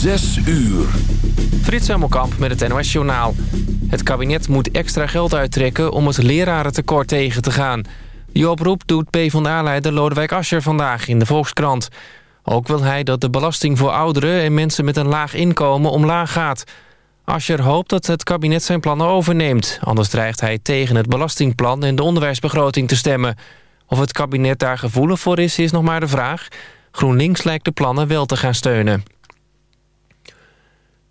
Zes uur. Frits Hemelkamp met het NOS Journaal. Het kabinet moet extra geld uittrekken om het lerarentekort tegen te gaan. Die oproep doet PvdA-leider Lodewijk Asscher vandaag in de Volkskrant. Ook wil hij dat de belasting voor ouderen en mensen met een laag inkomen omlaag gaat. Asscher hoopt dat het kabinet zijn plannen overneemt. Anders dreigt hij tegen het belastingplan en de onderwijsbegroting te stemmen. Of het kabinet daar gevoelig voor is, is nog maar de vraag. GroenLinks lijkt de plannen wel te gaan steunen.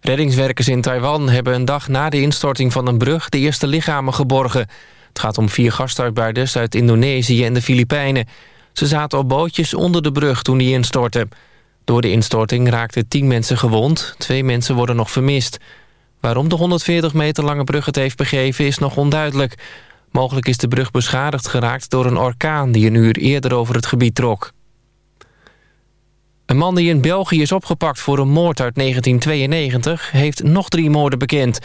Reddingswerkers in Taiwan hebben een dag na de instorting van een brug... de eerste lichamen geborgen. Het gaat om vier gastarbeiders uit Indonesië en de Filipijnen. Ze zaten op bootjes onder de brug toen die instortte. Door de instorting raakten tien mensen gewond. Twee mensen worden nog vermist. Waarom de 140 meter lange brug het heeft begeven is nog onduidelijk. Mogelijk is de brug beschadigd geraakt door een orkaan... die een uur eerder over het gebied trok. Een man die in België is opgepakt voor een moord uit 1992... heeft nog drie moorden bekend.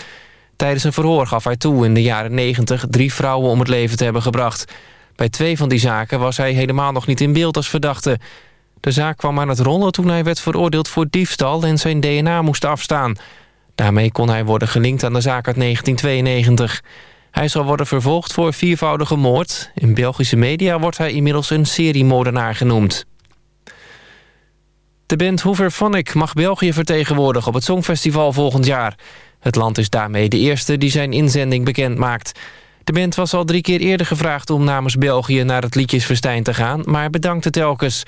Tijdens een verhoor gaf hij toe in de jaren 90... drie vrouwen om het leven te hebben gebracht. Bij twee van die zaken was hij helemaal nog niet in beeld als verdachte. De zaak kwam aan het rollen toen hij werd veroordeeld voor diefstal... en zijn DNA moest afstaan. Daarmee kon hij worden gelinkt aan de zaak uit 1992. Hij zal worden vervolgd voor viervoudige moord. In Belgische media wordt hij inmiddels een seriemoordenaar genoemd. De band Hooverphonic mag België vertegenwoordigen op het Songfestival volgend jaar. Het land is daarmee de eerste die zijn inzending bekend maakt. De band was al drie keer eerder gevraagd om namens België naar het liedjesfestijn te gaan, maar bedankte telkens.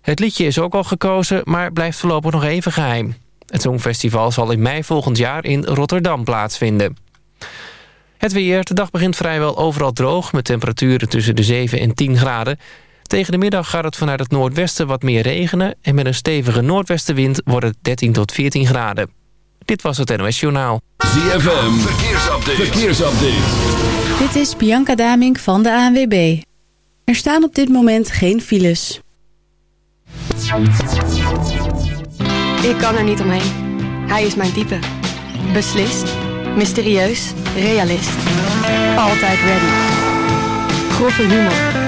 Het liedje is ook al gekozen, maar blijft voorlopig nog even geheim. Het Songfestival zal in mei volgend jaar in Rotterdam plaatsvinden. Het weer, de dag begint vrijwel overal droog... met temperaturen tussen de 7 en 10 graden. Tegen de middag gaat het vanuit het noordwesten wat meer regenen... en met een stevige noordwestenwind wordt het 13 tot 14 graden. Dit was het NOS Journaal. ZFM, verkeersupdate. verkeersupdate. Dit is Bianca Damink van de ANWB. Er staan op dit moment geen files. Ik kan er niet omheen. Hij is mijn type. Beslist, mysterieus, realist. Altijd ready. Grove humor.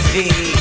See.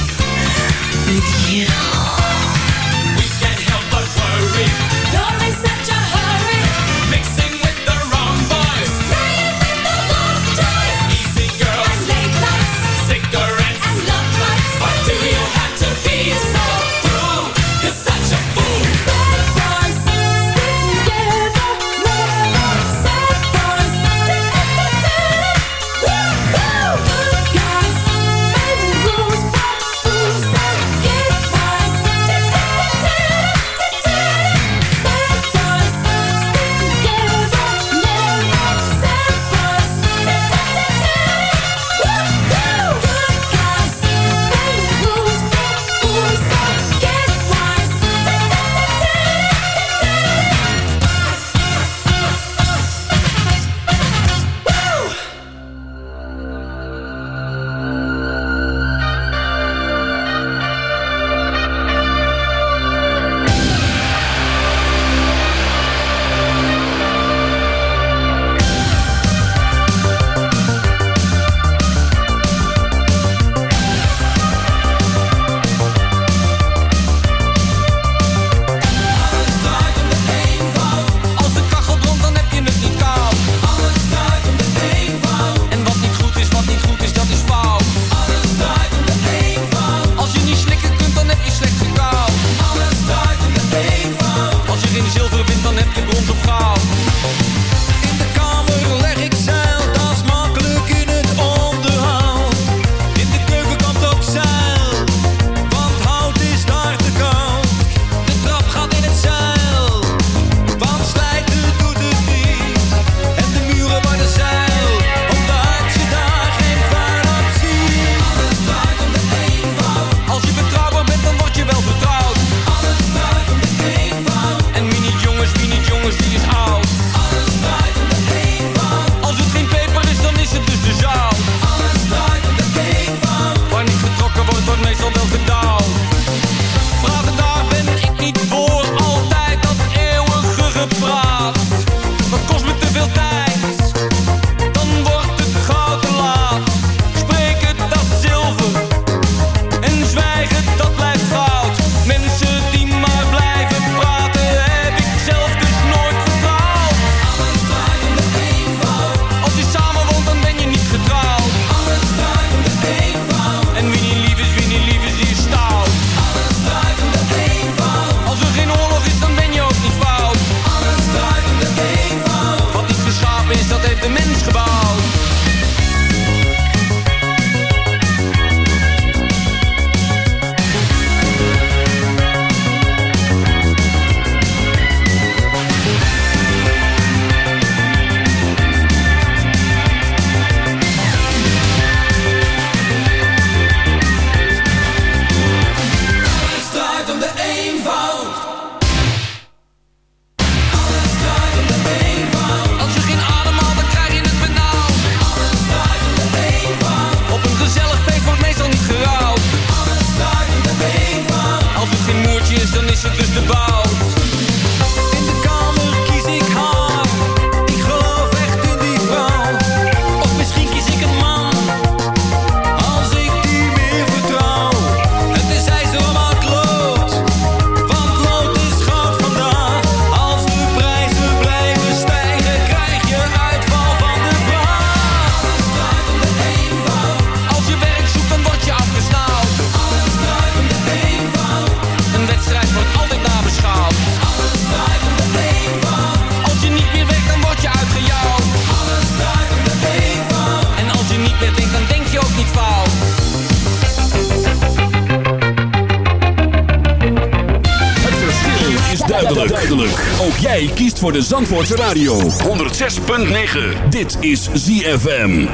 Voor de Zandvoortse Radio. 106.9. Dit is ZFM.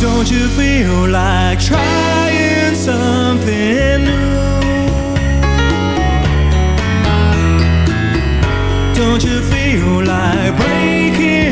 Don't you feel like trying something new? Don't you feel like breaking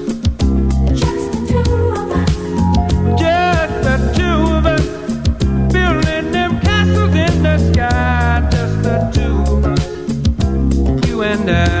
down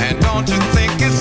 And don't you think it's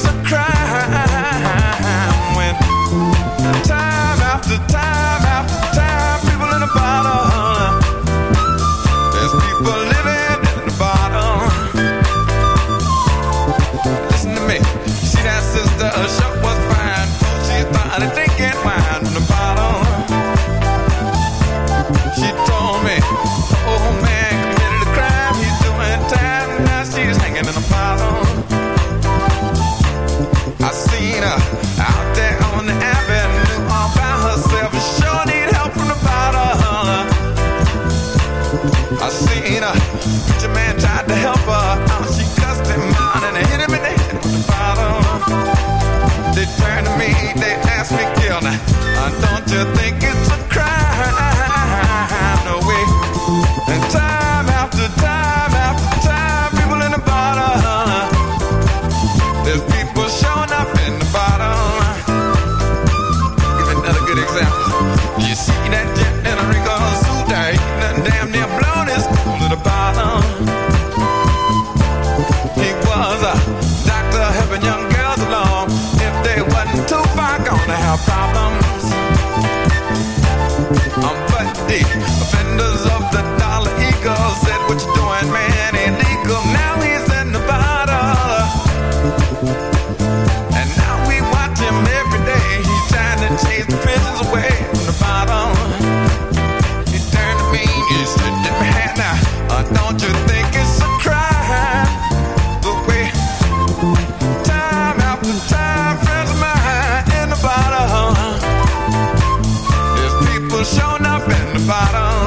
showing up in the bottom.